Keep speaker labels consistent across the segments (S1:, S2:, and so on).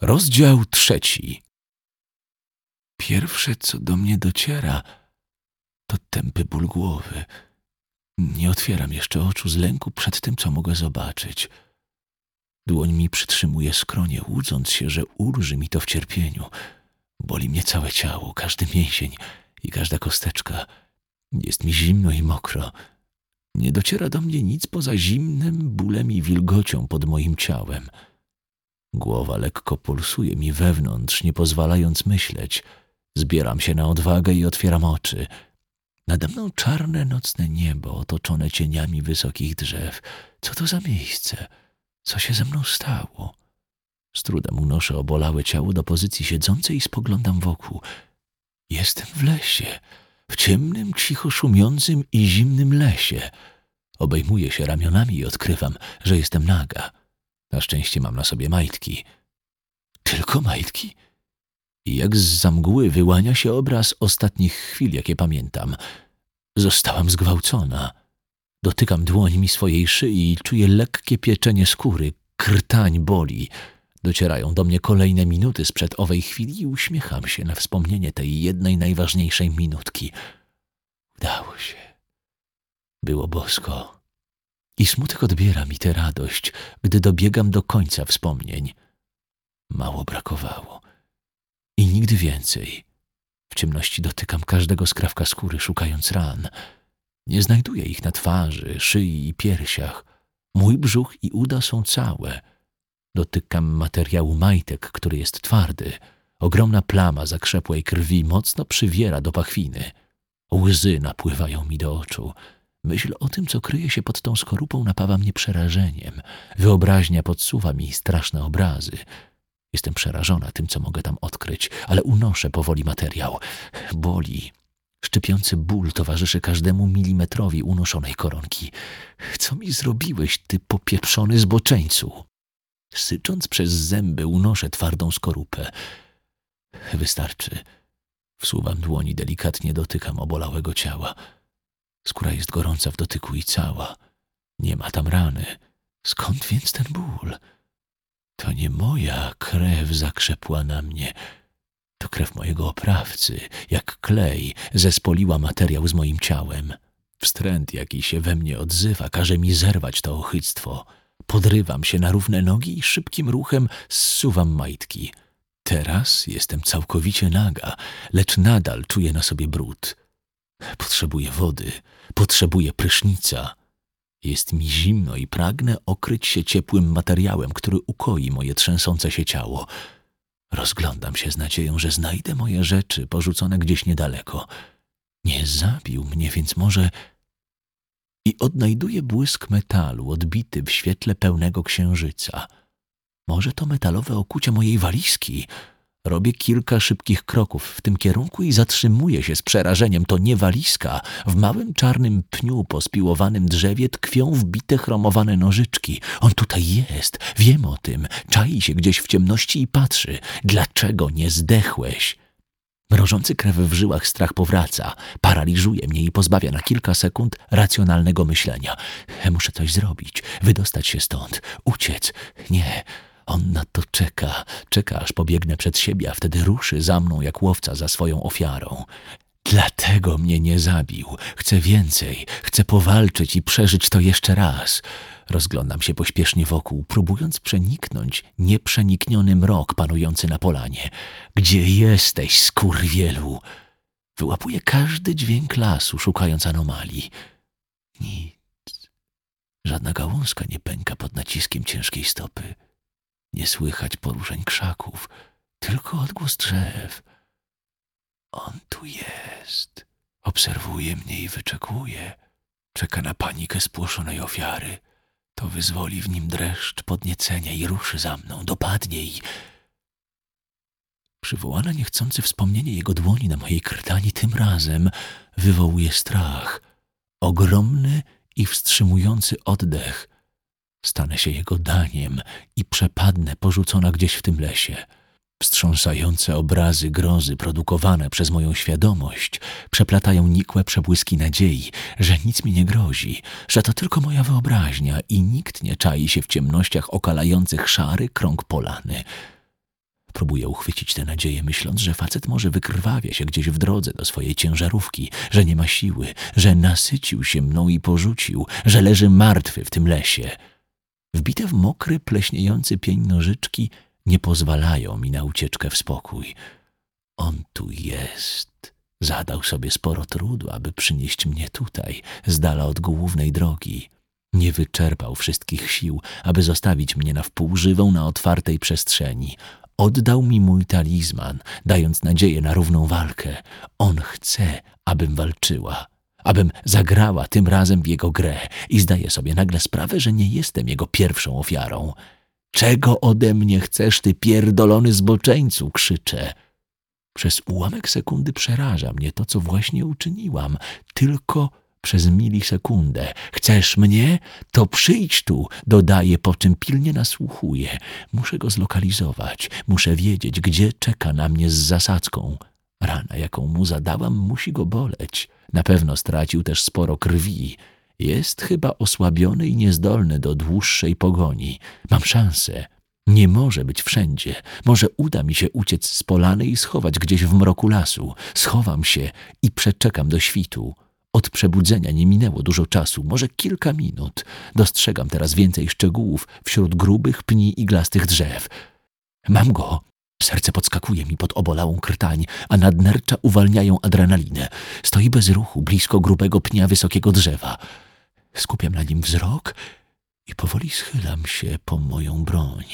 S1: Rozdział trzeci. Pierwsze, co do mnie dociera, to tępy ból głowy. Nie otwieram jeszcze oczu z lęku przed tym, co mogę zobaczyć. Dłoń mi przytrzymuje skronie, łudząc się, że ulży mi to w cierpieniu. Boli mnie całe ciało, każdy mięsień i każda kosteczka. Jest mi zimno i mokro. Nie dociera do mnie nic poza zimnym bólem i wilgocią pod moim ciałem. Głowa lekko pulsuje mi wewnątrz, nie pozwalając myśleć. Zbieram się na odwagę i otwieram oczy. Nade mną czarne nocne niebo, otoczone cieniami wysokich drzew. Co to za miejsce? Co się ze mną stało? Z trudem unoszę obolałe ciało do pozycji siedzącej i spoglądam wokół. Jestem w lesie, w ciemnym, cicho szumiącym i zimnym lesie. Obejmuję się ramionami i odkrywam, że jestem naga. Na szczęście mam na sobie majtki. Tylko majtki? I jak z zamgły wyłania się obraz ostatnich chwil, jakie pamiętam. Zostałam zgwałcona. Dotykam dłońmi swojej szyi i czuję lekkie pieczenie skóry. Krtań boli. Docierają do mnie kolejne minuty sprzed owej chwili i uśmiecham się na wspomnienie tej jednej najważniejszej minutki. Udało się. Było bosko. I smutek odbiera mi tę radość, gdy dobiegam do końca wspomnień. Mało brakowało. I nigdy więcej. W ciemności dotykam każdego skrawka skóry, szukając ran. Nie znajduję ich na twarzy, szyi i piersiach. Mój brzuch i uda są całe. Dotykam materiału majtek, który jest twardy. Ogromna plama zakrzepłej krwi mocno przywiera do pachwiny. Łzy napływają mi do oczu. Myśl o tym, co kryje się pod tą skorupą, napawa mnie przerażeniem. Wyobraźnia podsuwa mi straszne obrazy. Jestem przerażona tym, co mogę tam odkryć, ale unoszę powoli materiał. Boli. Szczypiący ból towarzyszy każdemu milimetrowi unoszonej koronki. Co mi zrobiłeś, ty popieprzony zboczeńcu? Sycząc przez zęby unoszę twardą skorupę. Wystarczy. Wsuwam dłoni, delikatnie dotykam obolałego ciała. Skóra jest gorąca w dotyku i cała. Nie ma tam rany. Skąd więc ten ból? To nie moja krew zakrzepła na mnie. To krew mojego oprawcy, jak klej, zespoliła materiał z moim ciałem. Wstręt, jaki się we mnie odzywa, każe mi zerwać to ochyctwo. Podrywam się na równe nogi i szybkim ruchem zsuwam majtki. Teraz jestem całkowicie naga, lecz nadal czuję na sobie brud. Potrzebuję wody, potrzebuję prysznica. Jest mi zimno i pragnę okryć się ciepłym materiałem, który ukoi moje trzęsące się ciało. Rozglądam się z nadzieją, że znajdę moje rzeczy porzucone gdzieś niedaleko. Nie zabił mnie, więc może... I odnajduję błysk metalu odbity w świetle pełnego księżyca. Może to metalowe okucie mojej walizki – Robię kilka szybkich kroków w tym kierunku i zatrzymuję się z przerażeniem. To nie walizka. W małym czarnym pniu po spiłowanym drzewie tkwią wbite chromowane nożyczki. On tutaj jest. Wiem o tym. Czai się gdzieś w ciemności i patrzy. Dlaczego nie zdechłeś? Mrożący krew w żyłach strach powraca, paraliżuje mnie i pozbawia na kilka sekund racjonalnego myślenia. Muszę coś zrobić, wydostać się stąd, uciec. Nie, on na to czeka, czeka aż pobiegnę przed siebie, a wtedy ruszy za mną jak łowca za swoją ofiarą. Dlatego mnie nie zabił. Chcę więcej, chcę powalczyć i przeżyć to jeszcze raz. Rozglądam się pośpiesznie wokół, próbując przeniknąć nieprzenikniony mrok panujący na polanie. Gdzie jesteś, skurwielu? Wyłapuję każdy dźwięk lasu, szukając anomalii. Nic. Żadna gałązka nie pęka pod naciskiem ciężkiej stopy. Nie słychać poruszeń krzaków, tylko odgłos drzew. On tu jest. Obserwuje mnie i wyczekuje. Czeka na panikę spłoszonej ofiary. To wyzwoli w nim dreszcz podniecenia i ruszy za mną, dopadnie i... Przywołana niechcący wspomnienie jego dłoni na mojej krtani tym razem wywołuje strach. Ogromny i wstrzymujący oddech – Stanę się jego daniem i przepadnę porzucona gdzieś w tym lesie. Wstrząsające obrazy grozy produkowane przez moją świadomość przeplatają nikłe przebłyski nadziei, że nic mi nie grozi, że to tylko moja wyobraźnia i nikt nie czai się w ciemnościach okalających szary krąg polany. Próbuję uchwycić tę nadzieję, myśląc, że facet może wykrwawia się gdzieś w drodze do swojej ciężarówki, że nie ma siły, że nasycił się mną i porzucił, że leży martwy w tym lesie. Wbite w mokry, pleśniejący pień nożyczki nie pozwalają mi na ucieczkę w spokój. On tu jest. Zadał sobie sporo trudu, aby przynieść mnie tutaj, z dala od głównej drogi. Nie wyczerpał wszystkich sił, aby zostawić mnie na wpół żywą na otwartej przestrzeni. Oddał mi mój talizman, dając nadzieję na równą walkę. On chce, abym walczyła, abym zagrała tym razem w jego grę i zdaję sobie nagle sprawę, że nie jestem jego pierwszą ofiarą. Czego ode mnie chcesz, ty pierdolony zboczeńcu? krzyczę. Przez ułamek sekundy przeraża mnie to, co właśnie uczyniłam. Tylko przez milisekundę. Chcesz mnie? To przyjdź tu, dodaje, po czym pilnie nasłuchuje. Muszę go zlokalizować. Muszę wiedzieć, gdzie czeka na mnie z zasadzką. Rana, jaką mu zadałam, musi go boleć. Na pewno stracił też sporo krwi. Jest chyba osłabiony i niezdolny do dłuższej pogoni. Mam szansę. Nie może być wszędzie. Może uda mi się uciec z polany i schować gdzieś w mroku lasu. Schowam się i przeczekam do świtu. Od przebudzenia nie minęło dużo czasu, może kilka minut. Dostrzegam teraz więcej szczegółów wśród grubych pni iglastych drzew. Mam go. Serce podskakuje mi pod obolałą krtań, a nadnercza uwalniają adrenalinę. Stoi bez ruchu, blisko grubego pnia wysokiego drzewa. Skupiam na nim wzrok i powoli schylam się po moją broń.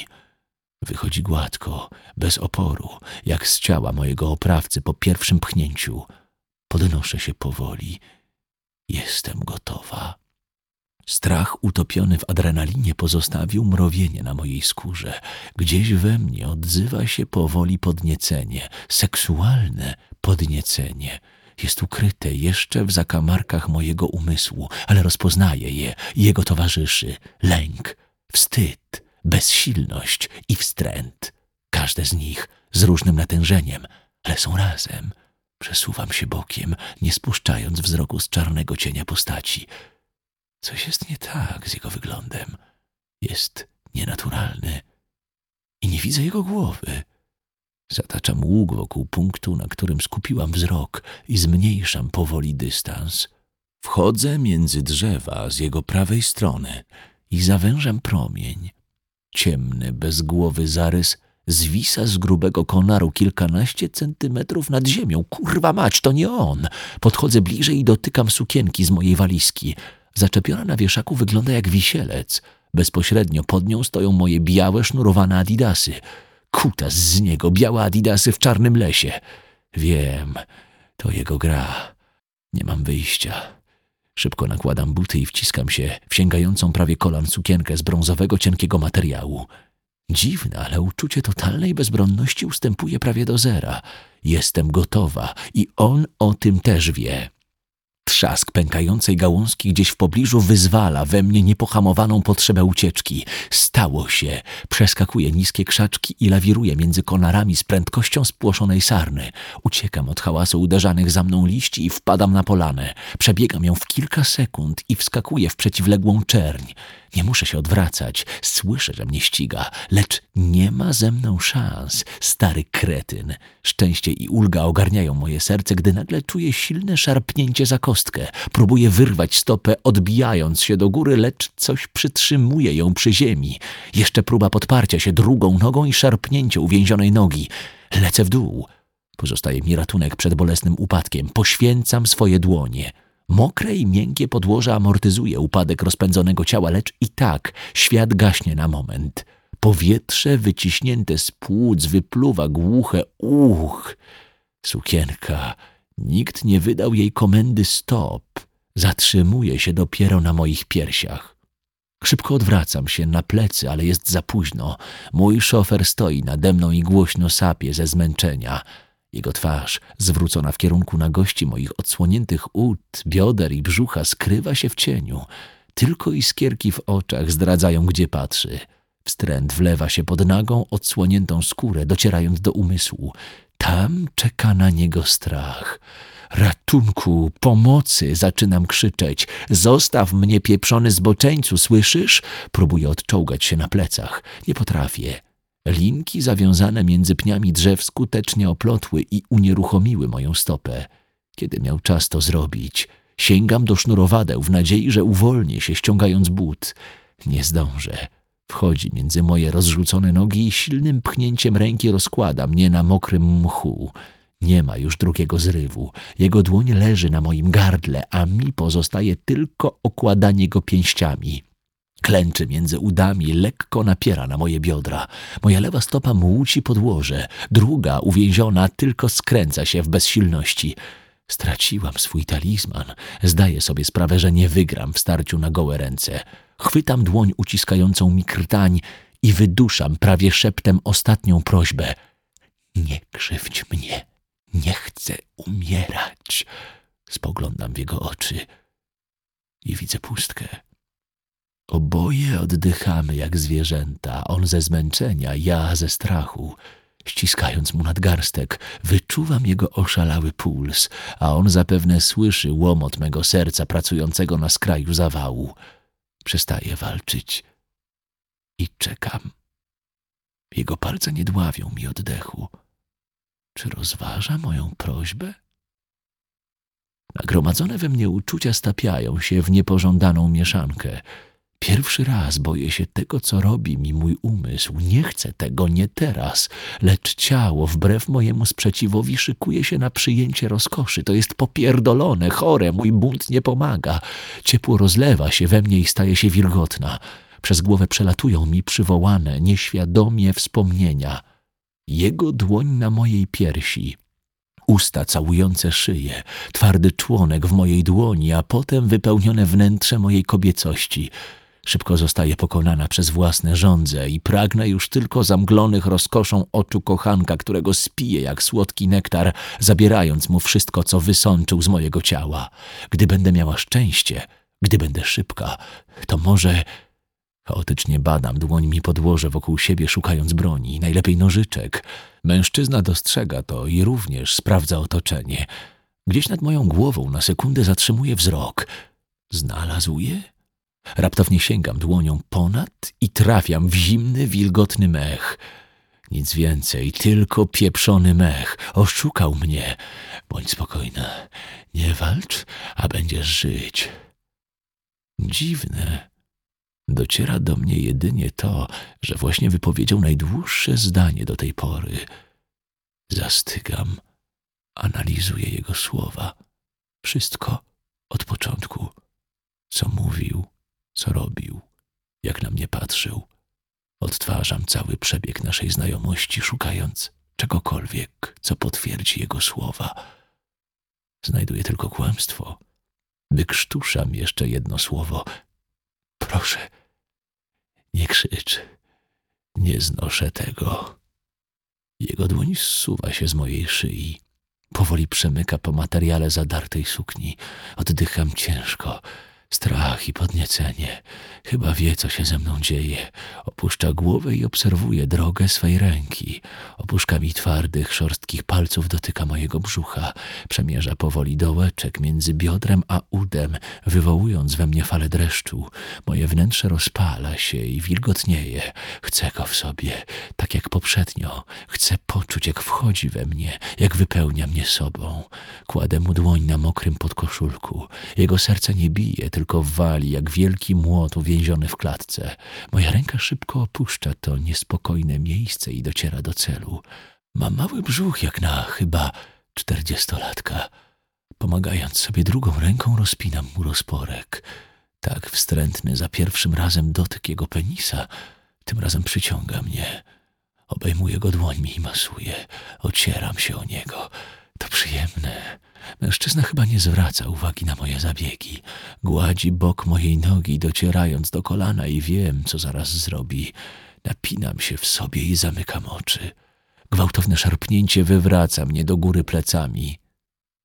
S1: Wychodzi gładko, bez oporu, jak z ciała mojego oprawcy po pierwszym pchnięciu. Podnoszę się powoli Jestem gotowa. Strach utopiony w adrenalinie pozostawił mrowienie na mojej skórze. Gdzieś we mnie odzywa się powoli podniecenie, seksualne podniecenie. Jest ukryte jeszcze w zakamarkach mojego umysłu, ale rozpoznaję je jego towarzyszy lęk, wstyd, bezsilność i wstręt. Każde z nich z różnym natężeniem, ale są razem – Przesuwam się bokiem, nie spuszczając wzroku z czarnego cienia postaci. Coś jest nie tak z jego wyglądem. Jest nienaturalny i nie widzę jego głowy. Zataczam łuk wokół punktu, na którym skupiłam wzrok i zmniejszam powoli dystans. Wchodzę między drzewa z jego prawej strony i zawężam promień. Ciemny, bezgłowy zarys Zwisa z grubego konaru kilkanaście centymetrów nad ziemią. Kurwa mać, to nie on. Podchodzę bliżej i dotykam sukienki z mojej walizki. Zaczepiona na wieszaku wygląda jak wisielec. Bezpośrednio pod nią stoją moje białe, sznurowane adidasy. Kutas z niego, białe adidasy w czarnym lesie. Wiem, to jego gra. Nie mam wyjścia. Szybko nakładam buty i wciskam się w sięgającą prawie kolan sukienkę z brązowego, cienkiego materiału. Dziwne, ale uczucie totalnej bezbronności ustępuje prawie do zera. Jestem gotowa i on o tym też wie. Trzask pękającej gałązki gdzieś w pobliżu wyzwala we mnie niepohamowaną potrzebę ucieczki. Stało się. Przeskakuję niskie krzaczki i lawiruję między konarami z prędkością spłoszonej sarny. Uciekam od hałasu uderzanych za mną liści i wpadam na polanę. Przebiegam ją w kilka sekund i wskakuję w przeciwległą czerń. Nie muszę się odwracać. Słyszę, że mnie ściga, lecz nie ma ze mną szans. Stary kretyn. Szczęście i ulga ogarniają moje serce, gdy nagle czuję silne szarpnięcie za kostkę. Próbuję wyrwać stopę, odbijając się do góry, lecz coś przytrzymuje ją przy ziemi. Jeszcze próba podparcia się drugą nogą i szarpnięcie uwięzionej nogi. Lecę w dół. Pozostaje mi ratunek przed bolesnym upadkiem. Poświęcam swoje dłonie. Mokre i miękkie podłoże amortyzuje upadek rozpędzonego ciała, lecz i tak świat gaśnie na moment. Powietrze wyciśnięte z płuc wypluwa głuche uch. Sukienka. Nikt nie wydał jej komendy stop. Zatrzymuje się dopiero na moich piersiach. Szybko odwracam się na plecy, ale jest za późno. Mój szofer stoi nade mną i głośno sapie ze zmęczenia. Jego twarz, zwrócona w kierunku na gości moich odsłoniętych ud, bioder i brzucha, skrywa się w cieniu. Tylko iskierki w oczach zdradzają, gdzie patrzy. Wstręt wlewa się pod nagą, odsłoniętą skórę, docierając do umysłu. Tam czeka na niego strach. Ratunku, pomocy, zaczynam krzyczeć. Zostaw mnie, pieprzony zboczeńcu, słyszysz? Próbuję odczołgać się na plecach. Nie potrafię. Linki zawiązane między pniami drzew skutecznie oplotły i unieruchomiły moją stopę. Kiedy miał czas to zrobić, sięgam do sznurowadeł w nadziei, że uwolnię się, ściągając but. Nie zdążę. Wchodzi między moje rozrzucone nogi i silnym pchnięciem ręki rozkłada mnie na mokrym mchu. Nie ma już drugiego zrywu. Jego dłoń leży na moim gardle, a mi pozostaje tylko okładanie go pięściami. Klęczy między udami, lekko napiera na moje biodra. Moja lewa stopa młóci podłoże, druga, uwięziona, tylko skręca się w bezsilności. Straciłam swój talizman. Zdaję sobie sprawę, że nie wygram w starciu na gołe ręce. Chwytam dłoń uciskającą mi krtań i wyduszam prawie szeptem ostatnią prośbę. Nie krzywdź mnie. Nie chcę umierać. Spoglądam w jego oczy i widzę pustkę. Oboje oddychamy jak zwierzęta, on ze zmęczenia, ja ze strachu. Ściskając mu nadgarstek, wyczuwam jego oszalały puls, a on zapewne słyszy łomot mego serca pracującego na skraju zawału. Przestaje walczyć i czekam. Jego palce nie dławią mi oddechu. Czy rozważa moją prośbę? Nagromadzone we mnie uczucia stapiają się w niepożądaną mieszankę. Pierwszy raz boję się tego, co robi mi mój umysł. Nie chcę tego, nie teraz, lecz ciało, wbrew mojemu sprzeciwowi, szykuje się na przyjęcie rozkoszy. To jest popierdolone, chore, mój bunt nie pomaga. Ciepło rozlewa się we mnie i staje się wilgotna. Przez głowę przelatują mi przywołane, nieświadomie wspomnienia. Jego dłoń na mojej piersi, usta całujące szyję, twardy członek w mojej dłoni, a potem wypełnione wnętrze mojej kobiecości – Szybko zostaje pokonana przez własne żądze i pragnę już tylko zamglonych rozkoszą oczu kochanka, którego spije jak słodki nektar, zabierając mu wszystko, co wysączył z mojego ciała. Gdy będę miała szczęście, gdy będę szybka, to może... Chaotycznie badam dłońmi podłoże wokół siebie, szukając broni, najlepiej nożyczek. Mężczyzna dostrzega to i również sprawdza otoczenie. Gdzieś nad moją głową na sekundę zatrzymuje wzrok. Znalazł je? Raptownie sięgam dłonią ponad i trafiam w zimny, wilgotny mech. Nic więcej, tylko pieprzony mech. Oszukał mnie. Bądź spokojna. Nie walcz, a będziesz żyć. Dziwne. Dociera do mnie jedynie to, że właśnie wypowiedział najdłuższe zdanie do tej pory. Zastygam, analizuję jego słowa. Wszystko od początku. Co mówił, co robił, jak na mnie patrzył. Odtwarzam cały przebieg naszej znajomości, szukając czegokolwiek, co potwierdzi jego słowa. Znajduję tylko kłamstwo. Wykrztuszam jeszcze jedno słowo. Proszę, nie krzycz. Nie znoszę tego. Jego dłoń zsuwa się z mojej szyi. Powoli przemyka po materiale zadartej sukni. Oddycham ciężko. Strach i podniecenie. Chyba wie, co się ze mną dzieje. Opuszcza głowę i obserwuje drogę swej ręki. Opuszkami twardych, szorstkich palców dotyka mojego brzucha. Przemierza powoli dołeczek między biodrem a udem, wywołując we mnie falę dreszczu. Moje wnętrze rozpala się i wilgotnieje. Chcę go w sobie, tak jak poprzednio. Chcę poczuć, jak wchodzi we mnie, jak wypełnia mnie sobą. Kładę mu dłoń na mokrym podkoszulku. Jego serce nie bije, tylko wali jak wielki młot uwięziony w klatce. Moja ręka szybko opuszcza to niespokojne miejsce i dociera do celu. Mam mały brzuch jak na chyba czterdziestolatka. Pomagając sobie drugą ręką rozpinam mu rozporek. Tak wstrętny za pierwszym razem dotyk jego penisa, tym razem przyciąga mnie. Obejmuję go dłońmi i masuję. Ocieram się o niego. To przyjemne. Mężczyzna chyba nie zwraca uwagi na moje zabiegi. Gładzi bok mojej nogi, docierając do kolana i wiem, co zaraz zrobi. Napinam się w sobie i zamykam oczy. Gwałtowne szarpnięcie wywraca mnie do góry plecami.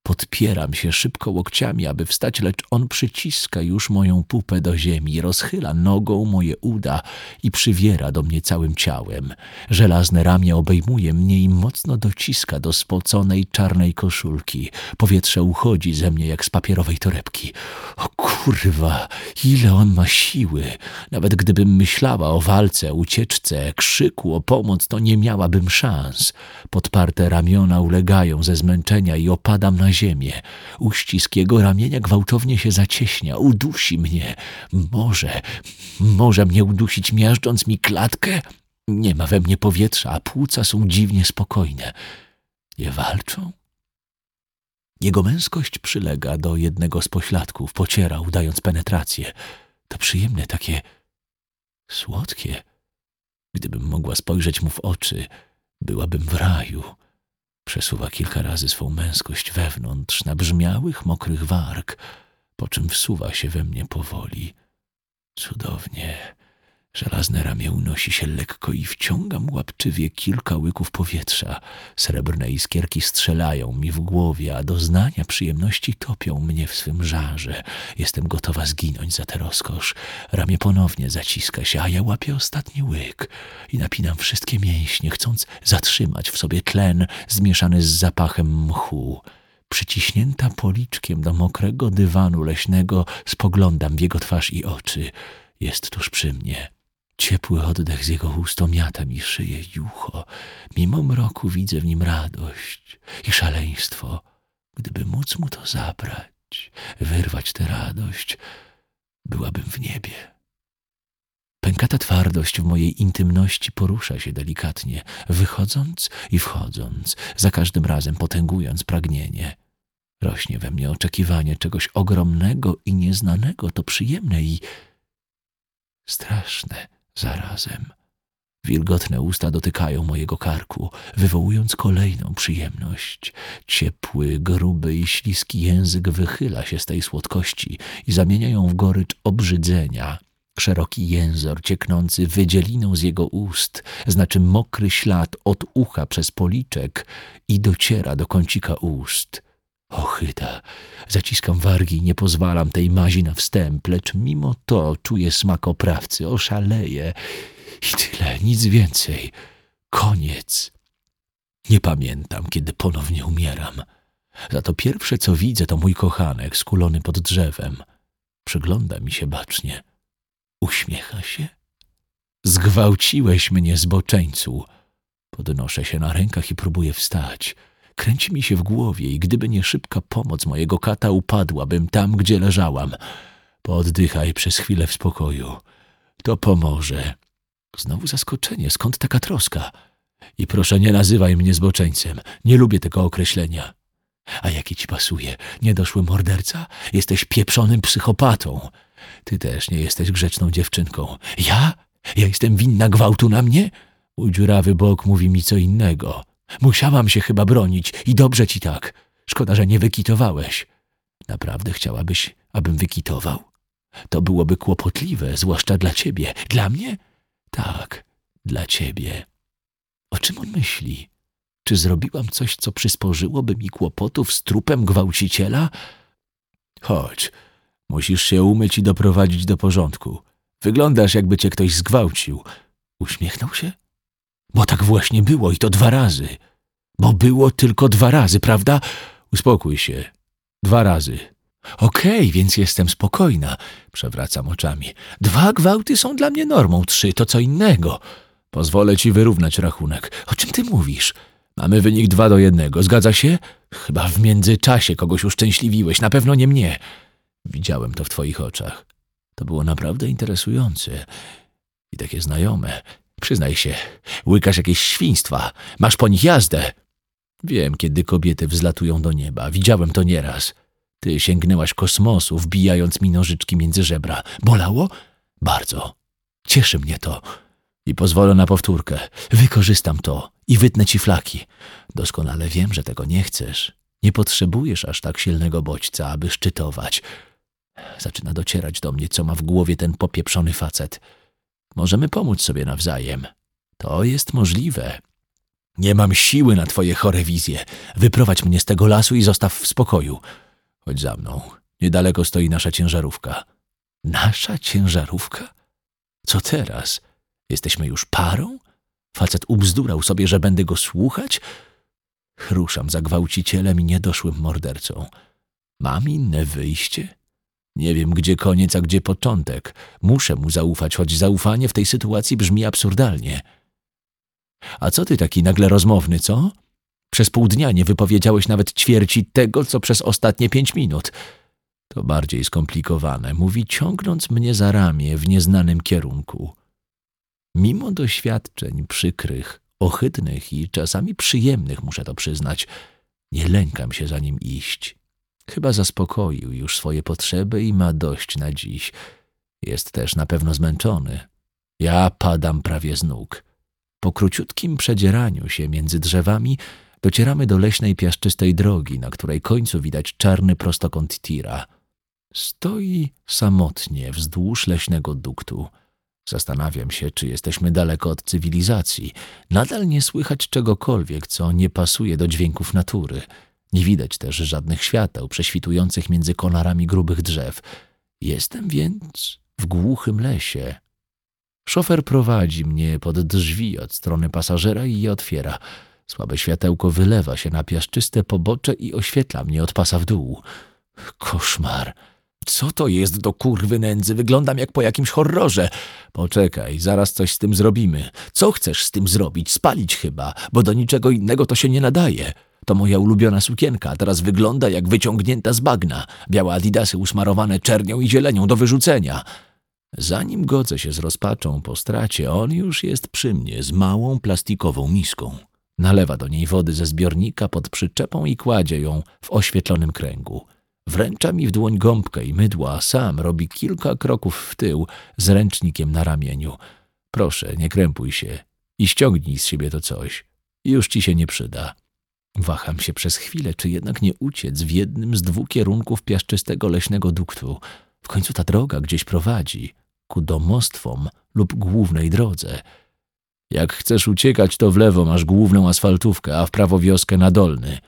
S1: Podpieram się szybko łokciami, aby wstać, lecz on przyciska już moją pupę do ziemi, rozchyla nogą moje uda i przywiera do mnie całym ciałem. Żelazne ramię obejmuje mnie i mocno dociska do spoconej czarnej koszulki. Powietrze uchodzi ze mnie jak z papierowej torebki. O kurwa, ile on ma siły! Nawet gdybym myślała o walce, ucieczce, krzyku o pomoc, to nie miałabym szans. Podparte ramiona ulegają ze zmęczenia i opadam na ziemię. Uścisk jego ramienia gwałtownie się zacieśnia, udusi mnie. Może, może mnie udusić miażdżąc mi klatkę? Nie ma we mnie powietrza, a płuca są dziwnie spokojne. Nie walczą? Jego męskość przylega do jednego z pośladków, pociera, udając penetrację. To przyjemne, takie słodkie. Gdybym mogła spojrzeć mu w oczy, byłabym w raju. Przesuwa kilka razy swą męskość wewnątrz, nabrzmiałych, mokrych warg, po czym wsuwa się we mnie powoli. Cudownie. Żelazne ramię unosi się lekko i wciągam łapczywie kilka łyków powietrza. Srebrne iskierki strzelają mi w głowie, a doznania przyjemności topią mnie w swym żarze. Jestem gotowa zginąć za tę rozkosz. Ramię ponownie zaciska się, a ja łapię ostatni łyk i napinam wszystkie mięśnie, chcąc zatrzymać w sobie tlen zmieszany z zapachem mchu. Przyciśnięta policzkiem do mokrego dywanu leśnego spoglądam w jego twarz i oczy. Jest tuż przy mnie. Ciepły oddech z jego ust omiata mi szyję i ucho. Mimo mroku widzę w nim radość i szaleństwo. Gdyby móc mu to zabrać, wyrwać tę radość, byłabym w niebie. Pękata twardość w mojej intymności porusza się delikatnie, wychodząc i wchodząc, za każdym razem potęgując pragnienie. Rośnie we mnie oczekiwanie czegoś ogromnego i nieznanego, to przyjemne i straszne zarazem. Wilgotne usta dotykają mojego karku, wywołując kolejną przyjemność. Ciepły, gruby i śliski język wychyla się z tej słodkości i zamienia ją w gorycz obrzydzenia. Szeroki jęzor cieknący wydzieliną z jego ust, znaczy mokry ślad od ucha przez policzek i dociera do kącika ust. Ochyda, zaciskam wargi nie pozwalam tej mazi na wstęp, lecz mimo to czuję smak oprawcy, oszaleję i tyle, nic więcej. Koniec. Nie pamiętam, kiedy ponownie umieram. Za to pierwsze, co widzę, to mój kochanek skulony pod drzewem. Przygląda mi się bacznie. Uśmiecha się. Zgwałciłeś mnie, zboczeńcu. Podnoszę się na rękach i próbuję wstać. Kręci mi się w głowie i gdyby nie szybka pomoc mojego kata, upadłabym tam, gdzie leżałam. Poddychaj przez chwilę w spokoju. To pomoże. Znowu zaskoczenie. Skąd taka troska? I proszę, nie nazywaj mnie zboczeńcem. Nie lubię tego określenia. A jaki ci pasuje? Niedoszły morderca? Jesteś pieprzonym psychopatą. Ty też nie jesteś grzeczną dziewczynką. Ja? Ja jestem winna gwałtu na mnie? Mój dziurawy bok mówi mi co innego. Musiałam się chyba bronić i dobrze ci tak. Szkoda, że nie wykitowałeś. Naprawdę chciałabyś, abym wykitował? To byłoby kłopotliwe, zwłaszcza dla ciebie. Dla mnie? Tak, dla ciebie. O czym on myśli? Czy zrobiłam coś, co przysporzyłoby mi kłopotów z trupem gwałciciela? Chodź, musisz się umyć i doprowadzić do porządku. Wyglądasz, jakby cię ktoś zgwałcił. Uśmiechnął się? Bo tak właśnie było i to dwa razy. Bo było tylko dwa razy, prawda? Uspokój się. Dwa razy. Okej, okay, więc jestem spokojna. Przewracam oczami. Dwa gwałty są dla mnie normą, trzy to co innego. Pozwolę ci wyrównać rachunek. O czym ty mówisz? Mamy wynik dwa do jednego, zgadza się? Chyba w międzyczasie kogoś uszczęśliwiłeś, na pewno nie mnie. Widziałem to w twoich oczach. To było naprawdę interesujące i takie znajome. Przyznaj się, łykasz jakieś świństwa, masz po nich jazdę. Wiem, kiedy kobiety wzlatują do nieba, widziałem to nieraz. Ty sięgnęłaś kosmosu, wbijając mi nożyczki między żebra. Bolało? Bardzo. Cieszy mnie to. I pozwolę na powtórkę. Wykorzystam to i wytnę ci flaki. Doskonale wiem, że tego nie chcesz. Nie potrzebujesz aż tak silnego bodźca, aby szczytować. Zaczyna docierać do mnie, co ma w głowie ten popieprzony facet. Możemy pomóc sobie nawzajem. To jest możliwe. Nie mam siły na twoje chore wizje. Wyprowadź mnie z tego lasu i zostaw w spokoju. Chodź za mną. Niedaleko stoi nasza ciężarówka. Nasza ciężarówka? Co teraz? Jesteśmy już parą? Facet ubzdurał sobie, że będę go słuchać? Ruszam za gwałcicielem i niedoszłym mordercą. Mam inne wyjście? Nie wiem, gdzie koniec, a gdzie początek. Muszę mu zaufać, choć zaufanie w tej sytuacji brzmi absurdalnie. A co ty taki nagle rozmowny, co? Przez pół dnia nie wypowiedziałeś nawet ćwierci tego, co przez ostatnie pięć minut. To bardziej skomplikowane, mówi ciągnąc mnie za ramię w nieznanym kierunku. Mimo doświadczeń przykrych, ohydnych i czasami przyjemnych, muszę to przyznać, nie lękam się za nim iść. Chyba zaspokoił już swoje potrzeby i ma dość na dziś. Jest też na pewno zmęczony. Ja padam prawie z nóg. Po króciutkim przedzieraniu się między drzewami docieramy do leśnej piaszczystej drogi, na której końcu widać czarny prostokąt tira. Stoi samotnie wzdłuż leśnego duktu. Zastanawiam się, czy jesteśmy daleko od cywilizacji. Nadal nie słychać czegokolwiek, co nie pasuje do dźwięków natury. Nie widać też żadnych świateł prześwitujących między konarami grubych drzew. Jestem więc w głuchym lesie. Szofer prowadzi mnie pod drzwi od strony pasażera i je otwiera. Słabe światełko wylewa się na piaszczyste pobocze i oświetla mnie od pasa w dół. Koszmar. Co to jest do kurwy nędzy? Wyglądam jak po jakimś horrorze. Poczekaj, zaraz coś z tym zrobimy. Co chcesz z tym zrobić? Spalić chyba, bo do niczego innego to się nie nadaje. To moja ulubiona sukienka, teraz wygląda jak wyciągnięta z bagna. Białe adidasy usmarowane czernią i zielenią do wyrzucenia. Zanim godzę się z rozpaczą po stracie, on już jest przy mnie z małą plastikową miską. Nalewa do niej wody ze zbiornika pod przyczepą i kładzie ją w oświetlonym kręgu. Wręcza mi w dłoń gąbkę i mydła, a sam robi kilka kroków w tył z ręcznikiem na ramieniu. Proszę, nie krępuj się i ściągnij z siebie to coś. Już ci się nie przyda. Waham się przez chwilę, czy jednak nie uciec w jednym z dwóch kierunków piaszczystego leśnego duktu. W końcu ta droga gdzieś prowadzi, ku domostwom lub głównej drodze. Jak chcesz uciekać, to w lewo masz główną asfaltówkę, a w prawo wioskę na dolny.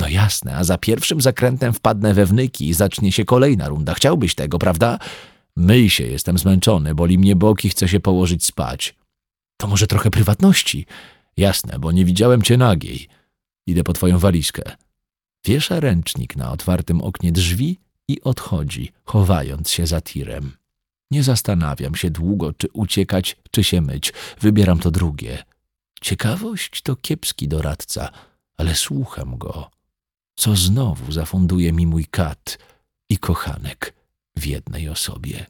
S1: No jasne, a za pierwszym zakrętem wpadnę we wnyki i zacznie się kolejna runda. Chciałbyś tego, prawda? Myj się, jestem zmęczony, boli mnie boki, chcę się położyć spać. To może trochę prywatności? Jasne, bo nie widziałem cię nagiej. Idę po twoją walizkę. Wiesza ręcznik na otwartym oknie drzwi i odchodzi, chowając się za tirem. Nie zastanawiam się długo, czy uciekać, czy się myć. Wybieram to drugie. Ciekawość to kiepski doradca, ale słucham go. Co znowu zafunduje mi mój kat i kochanek w jednej osobie.